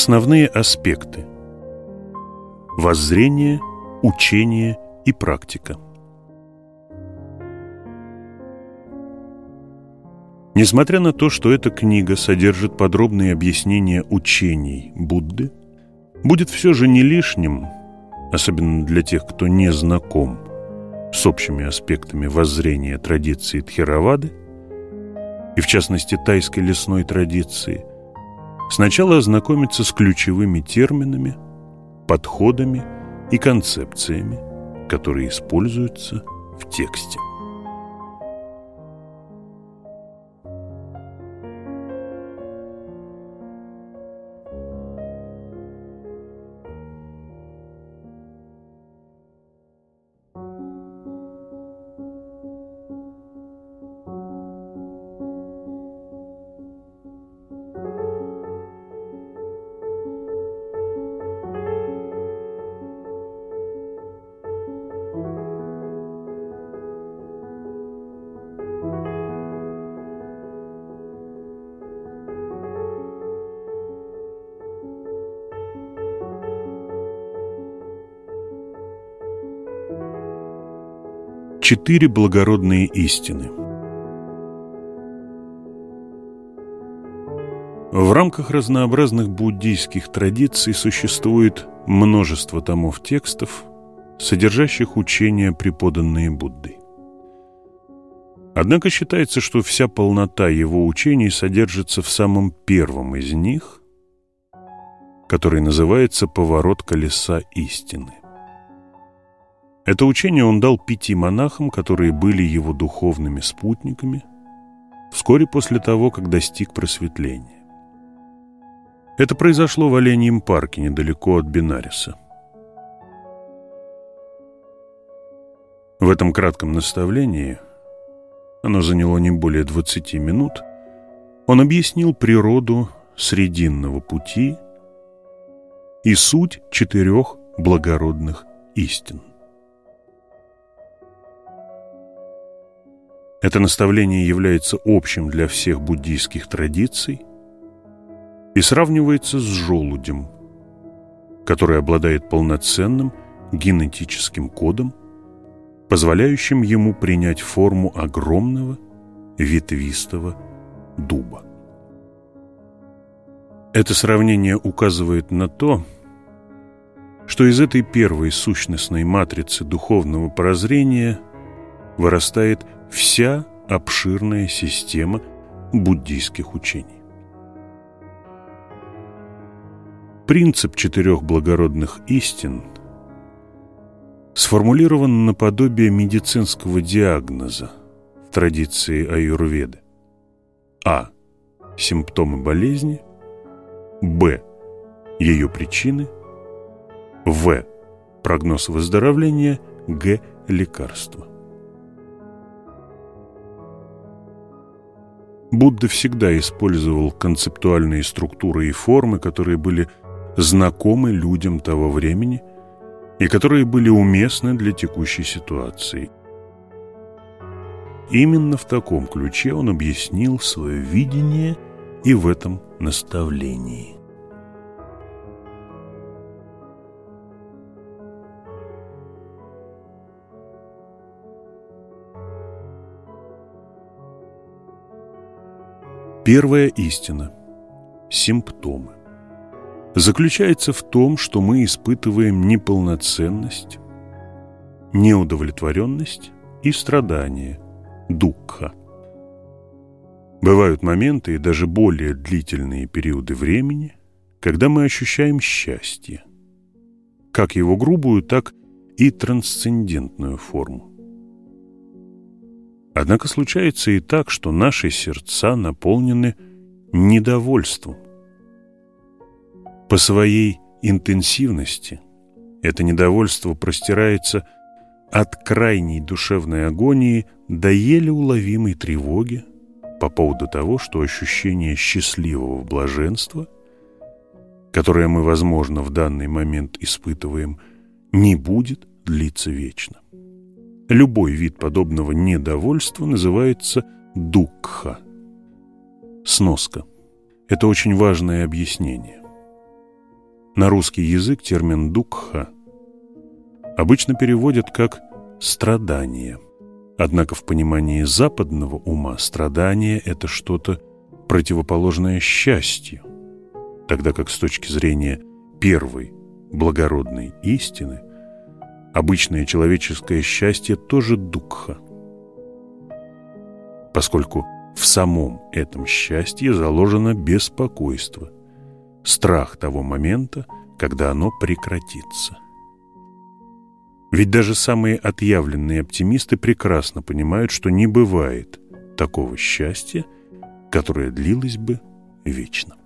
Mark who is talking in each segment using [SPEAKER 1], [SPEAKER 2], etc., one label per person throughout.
[SPEAKER 1] Основные аспекты. Воззрение, учение и практика. Несмотря на то, что эта книга содержит подробные объяснения учений Будды, будет все же не лишним, особенно для тех, кто не знаком с общими аспектами воззрения традиции Тхеравады, и в частности тайской лесной традиции, сначала ознакомиться с ключевыми терминами, подходами и концепциями, которые используются в тексте. Четыре благородные истины В рамках разнообразных буддийских традиций существует множество томов текстов, содержащих учения, преподанные Буддой. Однако считается, что вся полнота его учений содержится в самом первом из них, который называется «Поворот колеса истины». Это учение он дал пяти монахам, которые были его духовными спутниками, вскоре после того, как достиг просветления. Это произошло в Оленьем парке, недалеко от Бинариса. В этом кратком наставлении, оно заняло не более 20 минут, он объяснил природу срединного пути и суть четырех благородных истин. Это наставление является общим для всех буддийских традиций и сравнивается с желудем, который обладает полноценным генетическим кодом, позволяющим ему принять форму огромного ветвистого дуба. Это сравнение указывает на то, что из этой первой сущностной матрицы духовного прозрения вырастает вся обширная система буддийских учений. Принцип четырех благородных истин сформулирован наподобие медицинского диагноза в традиции аюрведы. А. Симптомы болезни. Б. Ее причины. В. Прогноз выздоровления. Г. Лекарства. Будда всегда использовал концептуальные структуры и формы, которые были знакомы людям того времени и которые были уместны для текущей ситуации. Именно в таком ключе он объяснил свое видение и в этом наставлении. Первая истина – симптомы. Заключается в том, что мы испытываем неполноценность, неудовлетворенность и страдания – дукха. Бывают моменты и даже более длительные периоды времени, когда мы ощущаем счастье, как его грубую, так и трансцендентную форму. Однако случается и так, что наши сердца наполнены недовольством. По своей интенсивности это недовольство простирается от крайней душевной агонии до еле уловимой тревоги по поводу того, что ощущение счастливого блаженства, которое мы, возможно, в данный момент испытываем, не будет длиться вечно. Любой вид подобного недовольства называется дукха. Сноска. Это очень важное объяснение. На русский язык термин «дукха» обычно переводят как «страдание». Однако в понимании западного ума страдание – это что-то противоположное счастью, тогда как с точки зрения первой благородной истины обычное человеческое счастье тоже дукха, поскольку в самом этом счастье заложено беспокойство, страх того момента, когда оно прекратится. Ведь даже самые отъявленные оптимисты прекрасно понимают, что не бывает такого счастья, которое длилось бы вечно.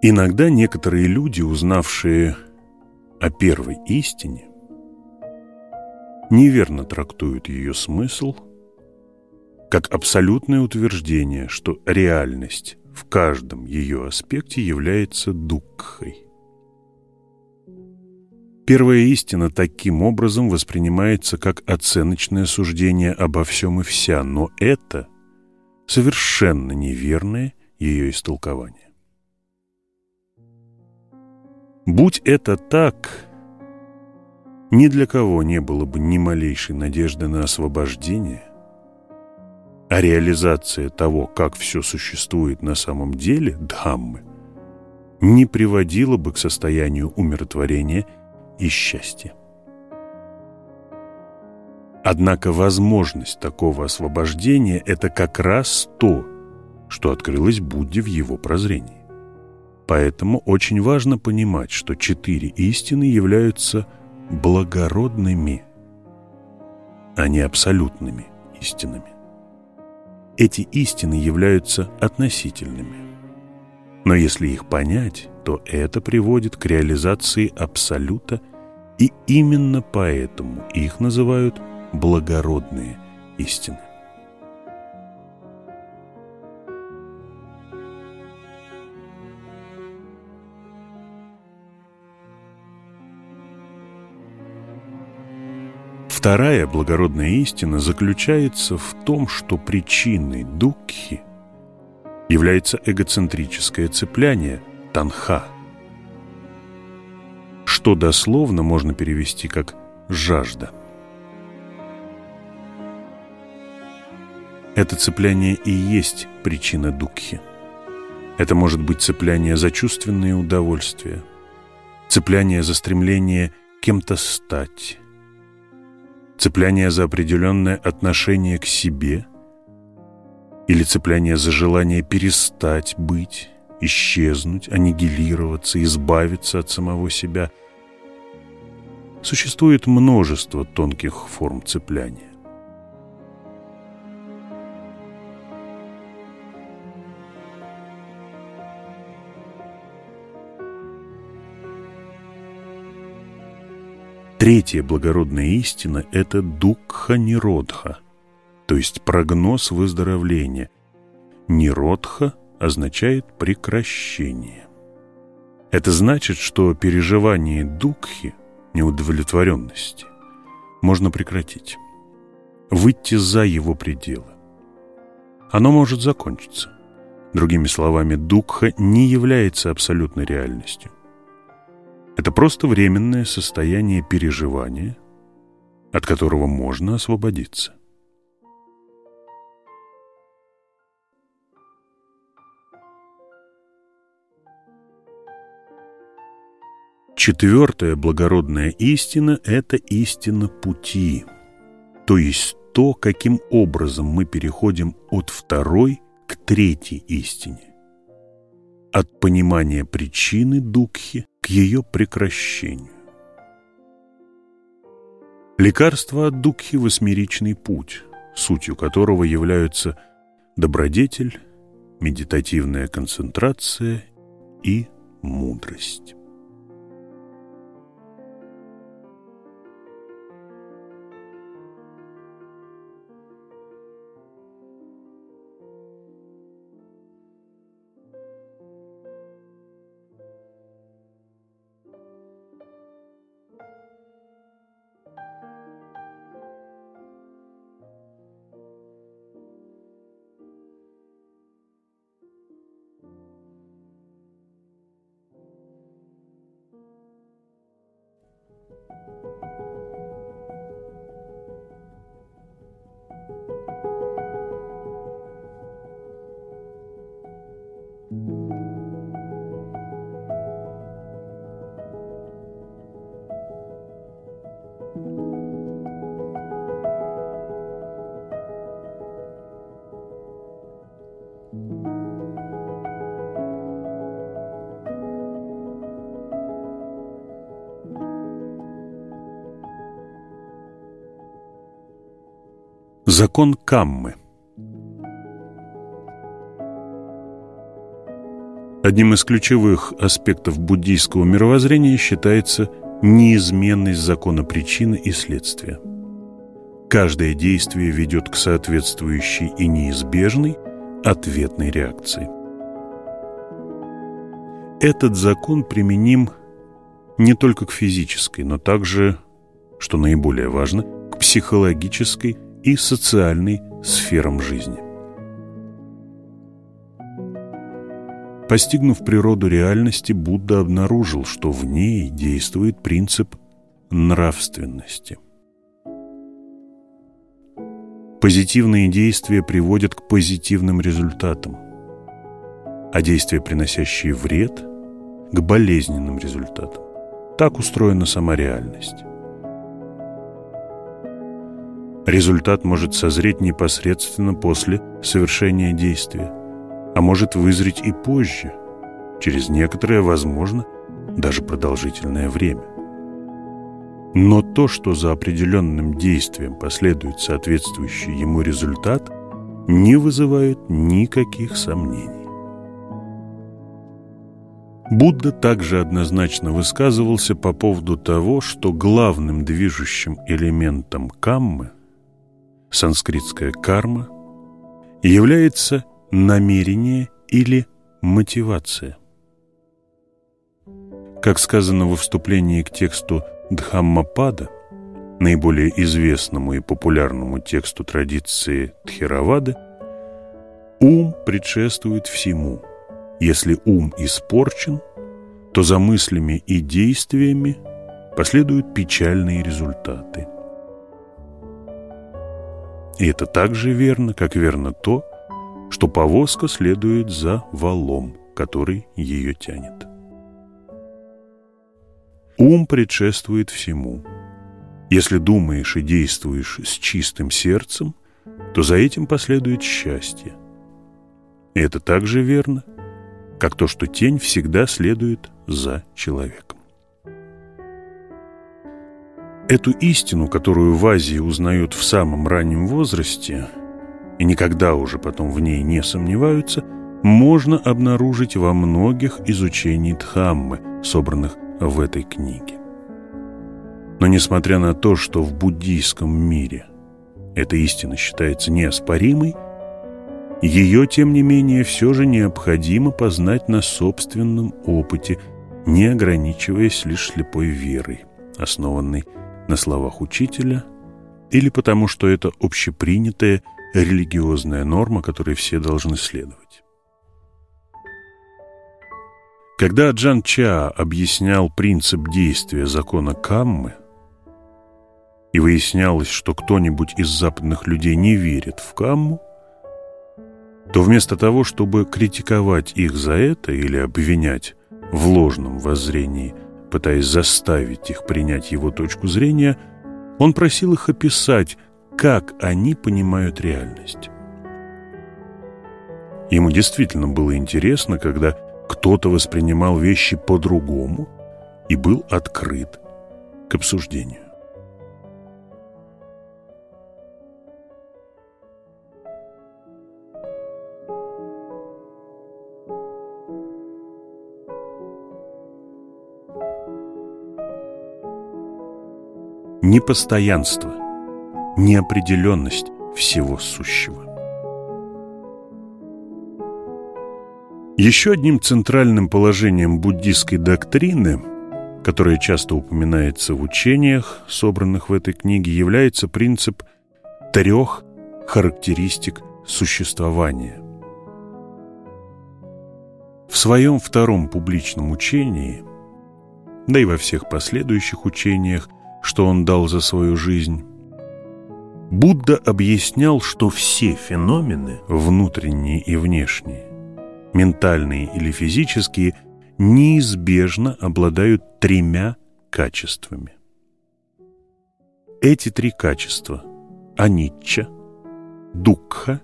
[SPEAKER 1] Иногда некоторые люди, узнавшие о первой истине, неверно трактуют ее смысл как абсолютное утверждение, что реальность в каждом ее аспекте является дукхой. Первая истина таким образом воспринимается как оценочное суждение обо всем и вся, но это совершенно неверное ее истолкование. Будь это так, ни для кого не было бы ни малейшей надежды на освобождение, а реализация того, как все существует на самом деле, Дхаммы, не приводила бы к состоянию умиротворения – и счастья. Однако возможность такого освобождения – это как раз то, что открылось Будде в его прозрении. Поэтому очень важно понимать, что четыре истины являются благородными, а не абсолютными истинами. Эти истины являются относительными. Но если их понять, то это приводит к реализации абсолюта, и именно поэтому их называют благородные истины. Вторая благородная истина заключается в том, что причиной дукхи является эгоцентрическое цепляние – танха, что дословно можно перевести как «жажда». Это цепляние и есть причина дукхи. Это может быть цепляние за чувственные удовольствия, цепляние за стремление кем-то стать, цепляние за определенное отношение к себе или цепляние за желание перестать быть исчезнуть, аннигилироваться, избавиться от самого себя. Существует множество тонких форм цепляния. Третья благородная истина – это дукха-ниродха, то есть прогноз выздоровления. Ниродха означает прекращение. Это значит, что переживание дукхи, неудовлетворенности, можно прекратить, выйти за его пределы. Оно может закончиться. Другими словами, дукха не является абсолютной реальностью. Это просто временное состояние переживания, от которого можно освободиться. Четвертая благородная истина – это истина пути, то есть то, каким образом мы переходим от второй к третьей истине. От понимания причины Дукхи к ее прекращению. Лекарство от Дукхи – восьмеричный путь, сутью которого являются добродетель, медитативная концентрация и мудрость. Закон Каммы Одним из ключевых аспектов буддийского мировоззрения считается неизменность закона причины и следствия. Каждое действие ведет к соответствующей и неизбежной ответной реакции. Этот закон применим не только к физической, но также, что наиболее важно, к психологической и социальной сферам жизни. Постигнув природу реальности, Будда обнаружил, что в ней действует принцип нравственности. Позитивные действия приводят к позитивным результатам, а действия, приносящие вред, к болезненным результатам. Так устроена сама реальность. Результат может созреть непосредственно после совершения действия, а может вызреть и позже, через некоторое, возможно, даже продолжительное время. Но то, что за определенным действием последует соответствующий ему результат, не вызывает никаких сомнений. Будда также однозначно высказывался по поводу того, что главным движущим элементом каммы – санскритская карма, является намерение или мотивация. Как сказано во вступлении к тексту Дхаммапада, наиболее известному и популярному тексту традиции Тхеравады, ум предшествует всему. Если ум испорчен, то за мыслями и действиями последуют печальные результаты – и это так же верно, как верно то, что повозка следует за валом, который ее тянет. Ум предшествует всему. Если думаешь и действуешь с чистым сердцем, то за этим последует счастье. И это так же верно, как то, что тень всегда следует за человеком. Эту истину, которую в Азии узнают в самом раннем возрасте и никогда уже потом в ней не сомневаются, можно обнаружить во многих изучениях Дхаммы, собранных в этой книге. Но несмотря на то, что в буддийском мире эта истина считается неоспоримой, ее, тем не менее, все же необходимо познать на собственном опыте, не ограничиваясь лишь слепой верой, основанной на словах учителя или потому, что это общепринятая религиозная норма, которой все должны следовать. Когда Джан Ча объяснял принцип действия закона Каммы, и выяснялось, что кто-нибудь из западных людей не верит в Камму, то вместо того, чтобы критиковать их за это или обвинять в ложном воззрении пытаясь заставить их принять его точку зрения, он просил их описать, как они понимают реальность. Ему действительно было интересно, когда кто-то воспринимал вещи по-другому и был открыт к обсуждению. непостоянство, неопределенность всего сущего. Еще одним центральным положением буддийской доктрины, которое часто упоминается в учениях, собранных в этой книге, является принцип трех характеристик существования. В своем втором публичном учении, да и во всех последующих учениях, что он дал за свою жизнь. Будда объяснял, что все феномены, внутренние и внешние, ментальные или физические, неизбежно обладают тремя качествами. Эти три качества – аничча, дукха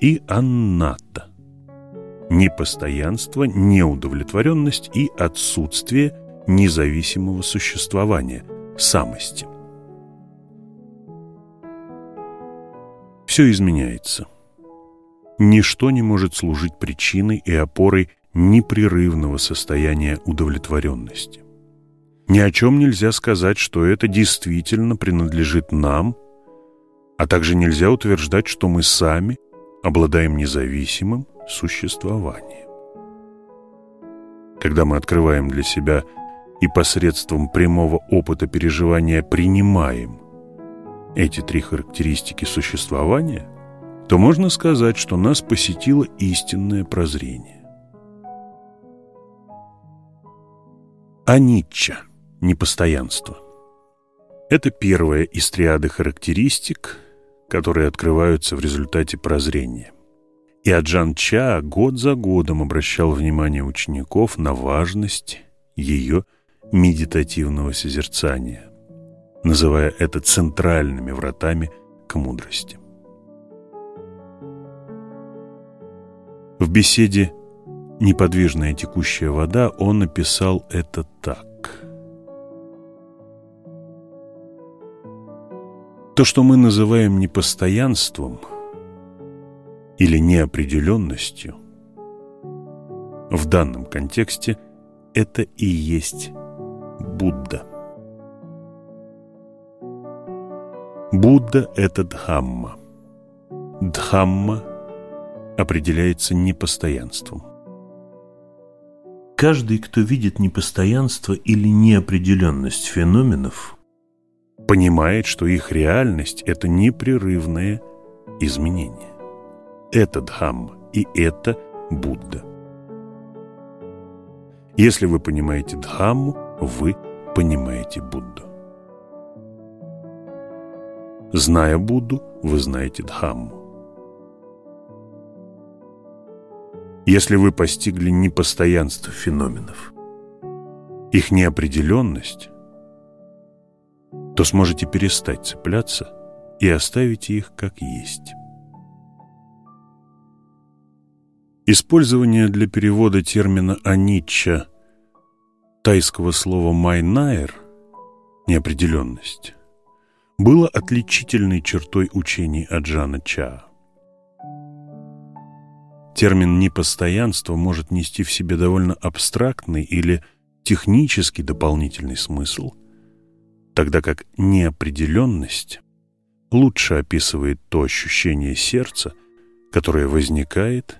[SPEAKER 1] и анната – непостоянство, неудовлетворенность и отсутствие независимого существования, самости. Все изменяется. Ничто не может служить причиной и опорой непрерывного состояния удовлетворенности. Ни о чем нельзя сказать, что это действительно принадлежит нам, а также нельзя утверждать, что мы сами обладаем независимым существованием. Когда мы открываем для себя и посредством прямого опыта переживания принимаем эти три характеристики существования, то можно сказать, что нас посетило истинное прозрение. Анитча – непостоянство. Это первая из триады характеристик, которые открываются в результате прозрения. И Аджан Ча год за годом обращал внимание учеников на важность ее медитативного созерцания, называя это центральными вратами к мудрости. В беседе «Неподвижная текущая вода» он написал это так. То, что мы называем непостоянством или неопределенностью, в данном контексте это и есть Будда. Будда – это Дхамма. Дхамма определяется непостоянством. Каждый, кто видит непостоянство или неопределенность феноменов, понимает, что их реальность – это непрерывное изменение. Это Дхамма и это Будда. Если вы понимаете Дхамму, вы понимаете Будду. Зная Будду, вы знаете Дхамму. Если вы постигли непостоянство феноменов, их неопределенность, то сможете перестать цепляться и оставить их как есть. Использование для перевода термина «аничча» тайского слова «майнайр» — неопределенность — было отличительной чертой учений Аджана Чаа. Термин «непостоянство» может нести в себе довольно абстрактный или технический дополнительный смысл, тогда как неопределенность лучше описывает то ощущение сердца, которое возникает,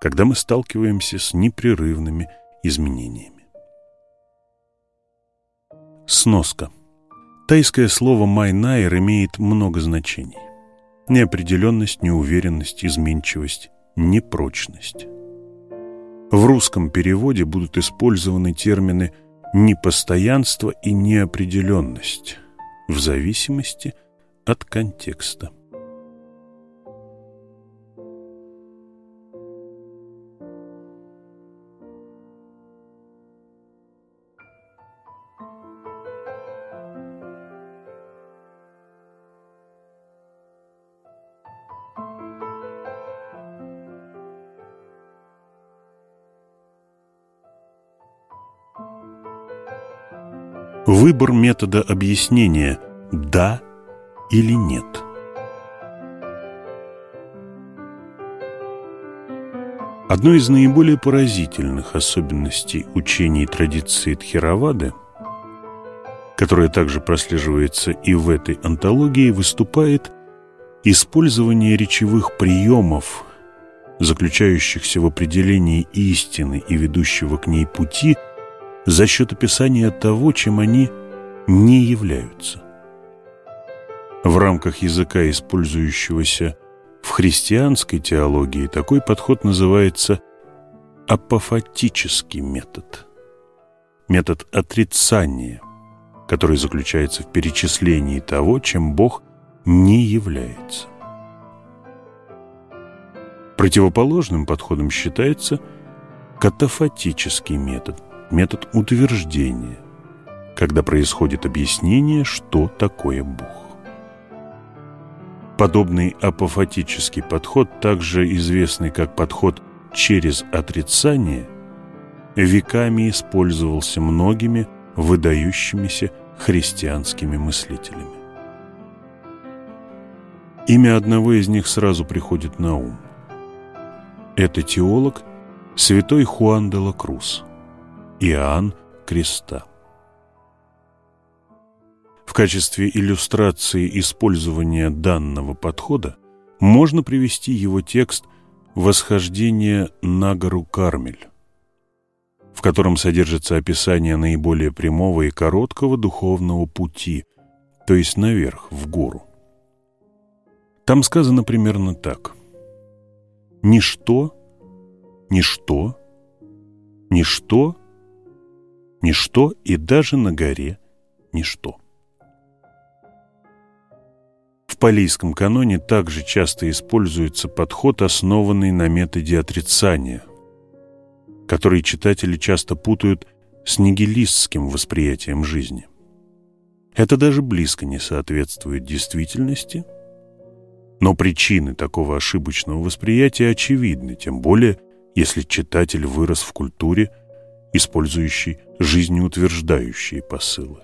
[SPEAKER 1] когда мы сталкиваемся с непрерывными изменениями. Сноска. Тайское слово «майнайр» имеет много значений. Неопределенность, неуверенность, изменчивость, непрочность. В русском переводе будут использованы термины «непостоянство» и «неопределенность» в зависимости от контекста. Выбор метода объяснения «да» или «нет». Одной из наиболее поразительных особенностей учений традиции Тхеравады, которая также прослеживается и в этой антологии, выступает использование речевых приемов, заключающихся в определении истины и ведущего к ней пути – за счет описания того, чем они не являются. В рамках языка, использующегося в христианской теологии, такой подход называется апофатический метод. Метод отрицания, который заключается в перечислении того, чем Бог не является. Противоположным подходом считается катафатический метод, метод утверждения, когда происходит объяснение, что такое Бог. Подобный апофатический подход, также известный как подход через отрицание, веками использовался многими выдающимися христианскими мыслителями. Имя одного из них сразу приходит на ум. Это теолог святой Хуан де ла Крус, Иоанн Креста. В качестве иллюстрации использования данного подхода можно привести его текст «Восхождение на гору Кармель», в котором содержится описание наиболее прямого и короткого духовного пути, то есть наверх, в гору. Там сказано примерно так. «Ничто, ничто, ничто, ничто и даже на горе ничто». Палийском каноне также часто используется подход, основанный на методе отрицания, который читатели часто путают с нигилистским восприятием жизни. Это даже близко не соответствует действительности, но причины такого ошибочного восприятия очевидны, тем более, если читатель вырос в культуре, использующей жизнеутверждающие посылы.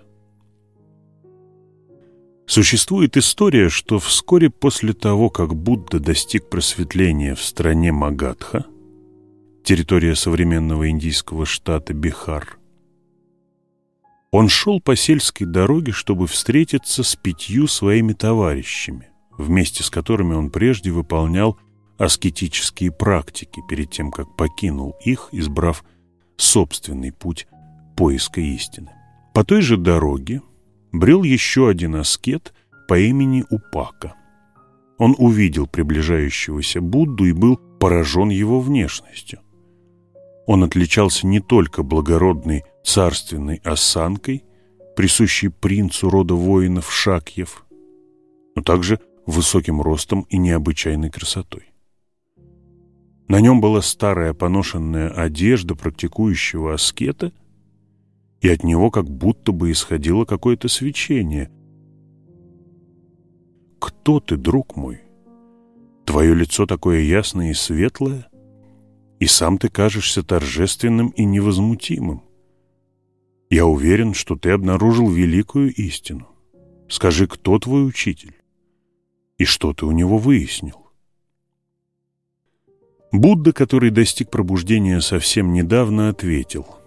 [SPEAKER 1] Существует история, что вскоре после того, как Будда достиг просветления в стране Магадха, территория современного индийского штата Бихар, он шел по сельской дороге, чтобы встретиться с пятью своими товарищами, вместе с которыми он прежде выполнял аскетические практики перед тем, как покинул их, избрав собственный путь поиска истины. По той же дороге брел еще один аскет по имени Упака. Он увидел приближающегося Будду и был поражен его внешностью. Он отличался не только благородной царственной осанкой, присущей принцу рода воинов Шакьев, но также высоким ростом и необычайной красотой. На нем была старая поношенная одежда практикующего аскета – и от него как будто бы исходило какое-то свечение. «Кто ты, друг мой? Твое лицо такое ясное и светлое, и сам ты кажешься торжественным и невозмутимым. Я уверен, что ты обнаружил великую истину. Скажи, кто твой учитель? И что ты у него выяснил?» Будда, который достиг пробуждения совсем недавно, ответил –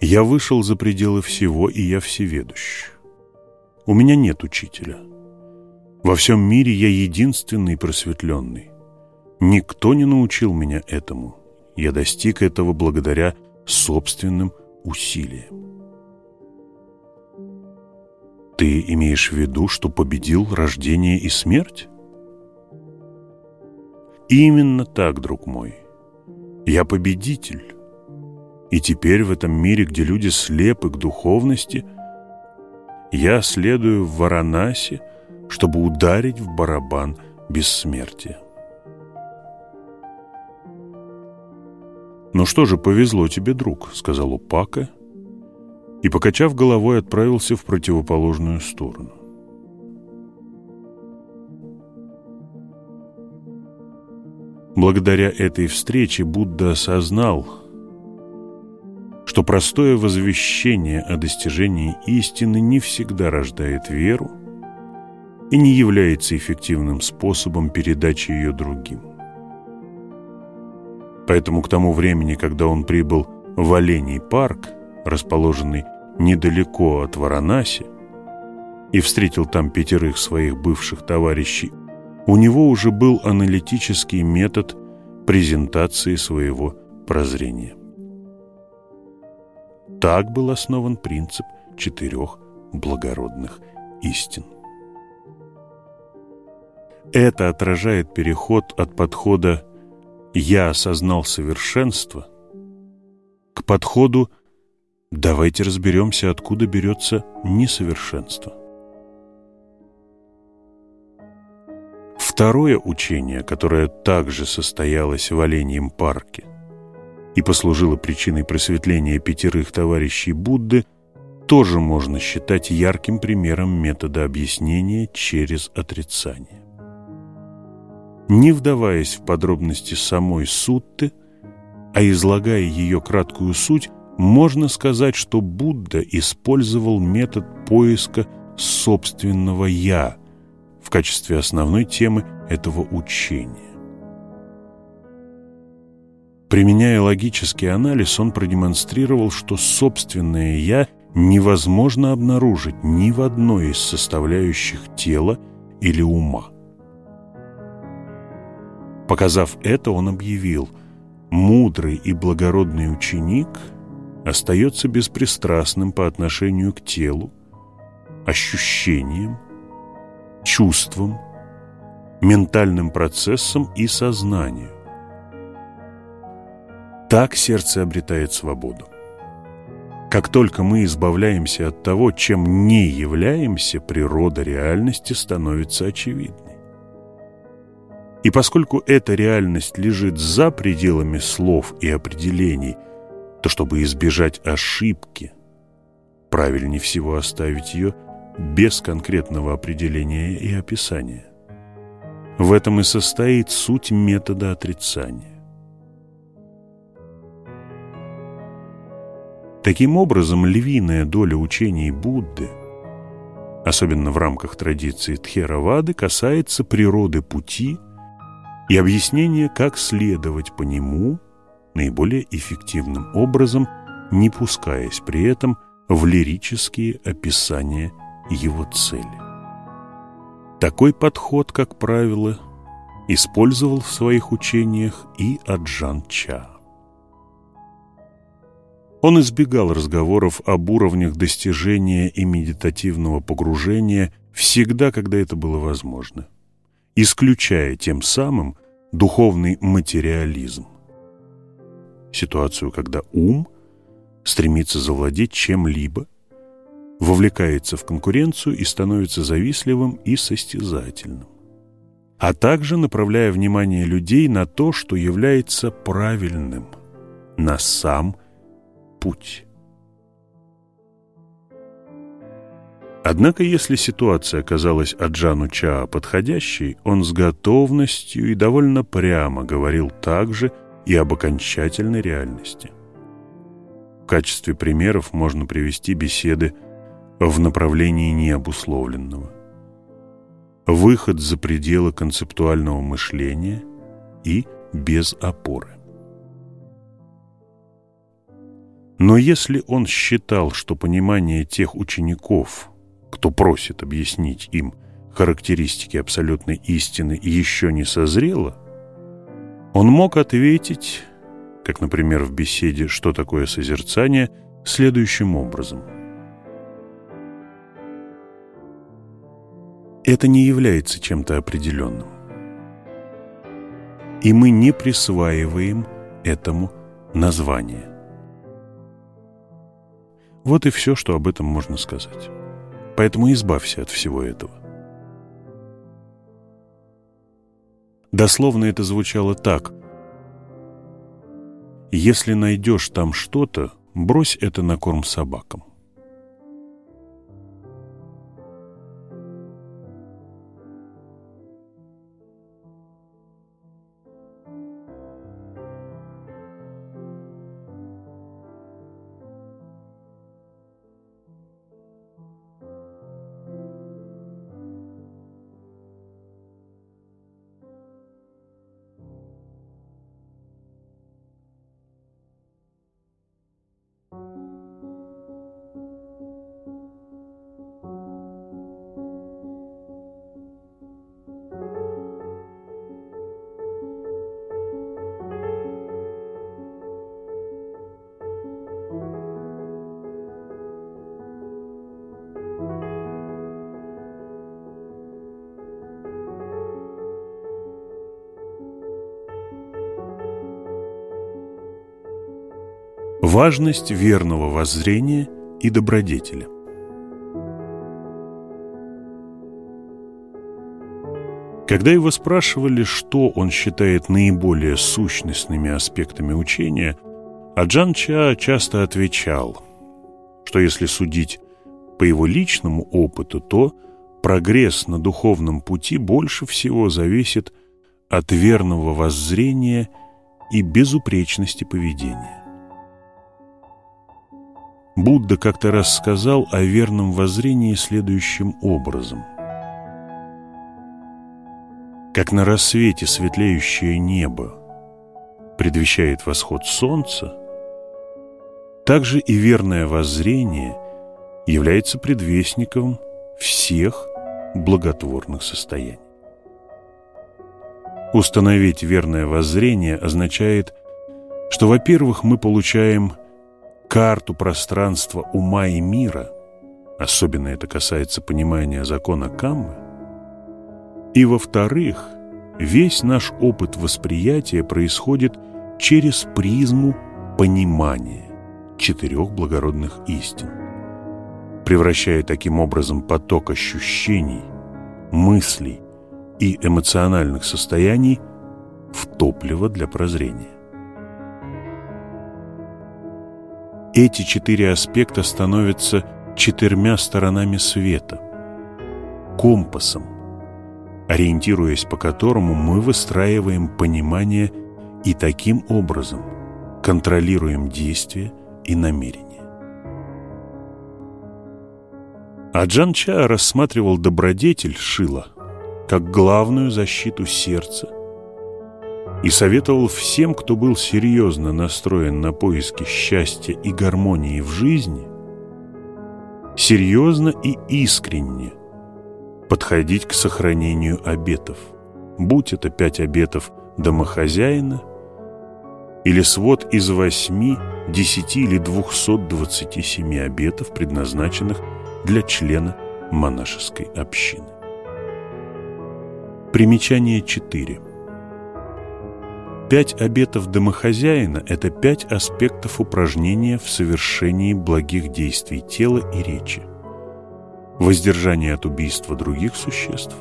[SPEAKER 1] я вышел за пределы всего, и я всеведущ. У меня нет учителя. Во всем мире я единственный просветленный. Никто не научил меня этому. Я достиг этого благодаря собственным усилиям. Ты имеешь в виду, что победил рождение и смерть? Именно так, друг мой. Я победитель. И теперь в этом мире, где люди слепы к духовности, я следую в Варанаси, чтобы ударить в барабан бессмертия. «Ну что же, повезло тебе, друг», — сказал Упака, и, покачав головой, отправился в противоположную сторону. Благодаря этой встрече Будда осознал — что простое возвещение о достижении истины не всегда рождает веру и не является эффективным способом передачи ее другим. Поэтому к тому времени, когда он прибыл в Оленей парк, расположенный недалеко от Варанаси, и встретил там пятерых своих бывших товарищей, у него уже был аналитический метод презентации своего прозрения. Так был основан принцип четырех благородных истин. Это отражает переход от подхода «я осознал совершенство» к подходу «давайте разберемся, откуда берется несовершенство». Второе учение, которое также состоялось в Оленьем парке и послужило причиной просветления пятерых товарищей Будды, тоже можно считать ярким примером метода объяснения через отрицание. Не вдаваясь в подробности самой сутты, а излагая ее краткую суть, можно сказать, что Будда использовал метод поиска собственного «я» в качестве основной темы этого учения. Применяя логический анализ, он продемонстрировал, что собственное «я» невозможно обнаружить ни в одной из составляющих тела или ума. Показав это, он объявил, мудрый и благородный ученик остается беспристрастным по отношению к телу, ощущениям, чувствам, ментальным процессам и сознанию. Так сердце обретает свободу. Как только мы избавляемся от того, чем не являемся, природа реальности становится очевидной. И поскольку эта реальность лежит за пределами слов и определений, то чтобы избежать ошибки, правильнее всего оставить ее без конкретного определения и описания. В этом и состоит суть метода отрицания. Таким образом, львиная доля учений Будды, особенно в рамках традиции Тхеравады, касается природы пути и объяснения, как следовать по нему наиболее эффективным образом, не пускаясь при этом в лирические описания его цели. Такой подход, как правило, использовал в своих учениях и Аджан Ча. Он избегал разговоров об уровнях достижения и медитативного погружения всегда, когда это было возможно, исключая тем самым духовный материализм. Ситуацию, когда ум стремится завладеть чем-либо, вовлекается в конкуренцию и становится завистливым и состязательным, а также направляя внимание людей на то, что является правильным, на сам путь. Однако, если ситуация оказалась Аджану Чаа подходящей, он с готовностью и довольно прямо говорил также и об окончательной реальности. В качестве примеров можно привести беседы в направлении необусловленного, выход за пределы концептуального мышления и без опоры. Но если он считал, что понимание тех учеников, кто просит объяснить им характеристики абсолютной истины, еще не созрело, он мог ответить, как, например, в беседе «Что такое созерцание?», следующим образом. Это не является чем-то определенным. И мы не присваиваем этому название. Вот и все, что об этом можно сказать. Поэтому избавься от всего этого. Дословно это звучало так. «Если найдешь там что-то, брось это на корм собакам». Важность верного воззрения и добродетеля. Когда его спрашивали, что он считает наиболее сущностными аспектами учения, Аджан Ча часто отвечал, что если судить по его личному опыту, то прогресс на духовном пути больше всего зависит от верного воззрения и безупречности поведения. Будда как-то раз сказал о верном воззрении следующим образом. Как на рассвете светлеющее небо предвещает восход солнца, так же и верное воззрение является предвестником всех благотворных состояний. Установить верное воззрение означает, что, во-первых, мы получаем карту пространства ума и мира, особенно это касается понимания закона Каммы, и, во-вторых, весь наш опыт восприятия происходит через призму понимания четырех благородных истин, превращая таким образом поток ощущений, мыслей и эмоциональных состояний в топливо для прозрения. Эти четыре аспекта становятся четырьмя сторонами света, компасом, ориентируясь по которому мы выстраиваем понимание и таким образом контролируем действия и намерения. Аджан Ча рассматривал добродетель Шила как главную защиту сердца и советовал всем, кто был серьезно настроен на поиски счастья и гармонии в жизни, серьезно и искренне подходить к сохранению обетов, будь это пять обетов домохозяина или свод из восьми, десяти или двухсот двадцати семи обетов, предназначенных для члена монашеской общины. Примечание 4. Пять обетов домохозяина – это пять аспектов упражнения в совершении благих действий тела и речи. Воздержание от убийства других существ,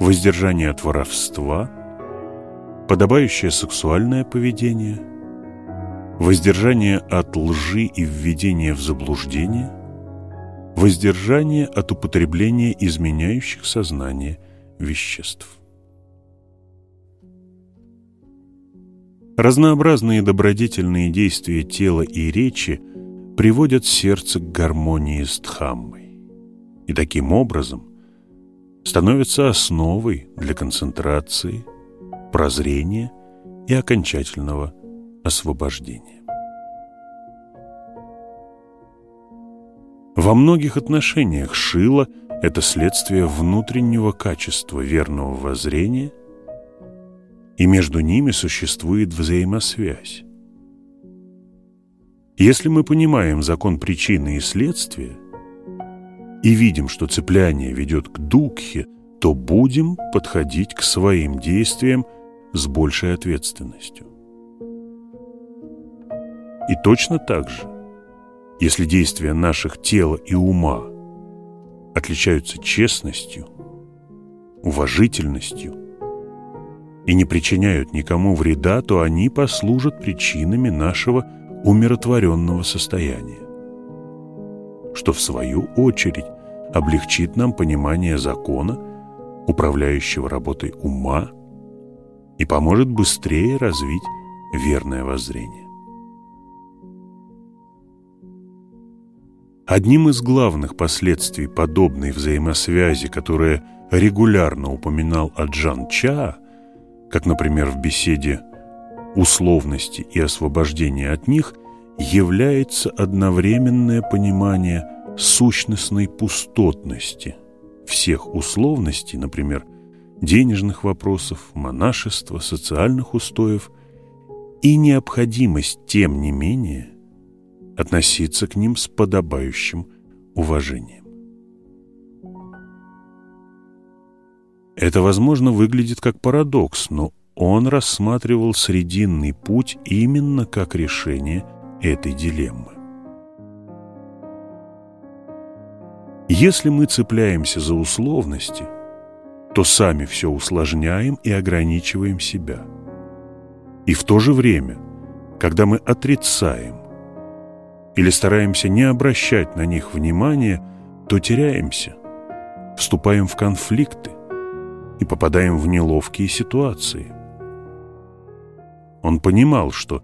[SPEAKER 1] воздержание от воровства, подобающее сексуальное поведение, воздержание от лжи и введения в заблуждение, воздержание от употребления изменяющих сознание веществ. Разнообразные добродетельные действия тела и речи приводят сердце к гармонии с Дхаммой и таким образом становятся основой для концентрации, прозрения и окончательного освобождения. Во многих отношениях Шила – это следствие внутреннего качества верного воззрения – и между ними существует взаимосвязь. Если мы понимаем закон причины и следствия и видим, что цепляние ведет к дукхе, то будем подходить к своим действиям с большей ответственностью. И точно так же, если действия наших тела и ума отличаются честностью, уважительностью, и не причиняют никому вреда, то они послужат причинами нашего умиротворенного состояния, что в свою очередь облегчит нам понимание закона, управляющего работой ума, и поможет быстрее развить верное воззрение. Одним из главных последствий подобной взаимосвязи, которое регулярно упоминал Аджан Ча, как, например, в беседе условности и освобождения от них, является одновременное понимание сущностной пустотности всех условностей, например, денежных вопросов, монашества, социальных устоев и необходимость, тем не менее, относиться к ним с подобающим уважением. Это, возможно, выглядит как парадокс, но он рассматривал срединный путь именно как решение этой дилеммы. Если мы цепляемся за условности, то сами все усложняем и ограничиваем себя. И в то же время, когда мы отрицаем или стараемся не обращать на них внимания, то теряемся, вступаем в конфликты и попадаем в неловкие ситуации. Он понимал, что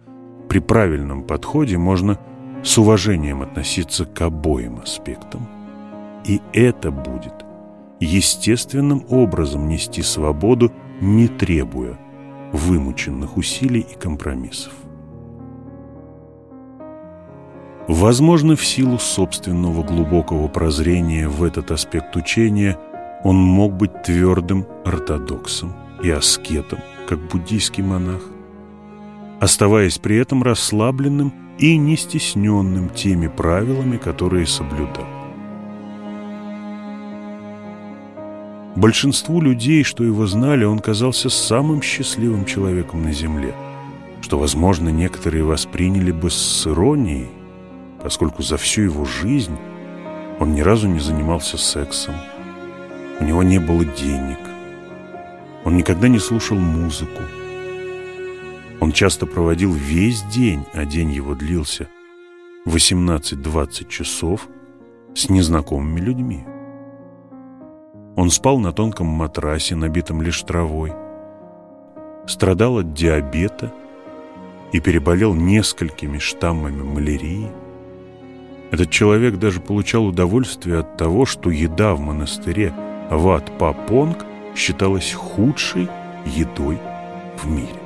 [SPEAKER 1] при правильном подходе можно с уважением относиться к обоим аспектам. И это будет естественным образом нести свободу, не требуя вымученных усилий и компромиссов. Возможно, в силу собственного глубокого прозрения в этот аспект учения он мог быть твердым ортодоксом и аскетом, как буддийский монах, оставаясь при этом расслабленным и не стесненным теми правилами, которые соблюдал. Большинству людей, что его знали, он казался самым счастливым человеком на земле, что, возможно, некоторые восприняли бы с иронией, поскольку за всю его жизнь он ни разу не занимался сексом, у него не было денег, он никогда не слушал музыку, он часто проводил весь день, а день его длился 18-20 часов с незнакомыми людьми. Он спал на тонком матрасе, набитом лишь травой, страдал от диабета и переболел несколькими штаммами малярии. Этот человек даже получал удовольствие от того, что еда в монастыре Ват-Папонг считалась худшей едой в мире.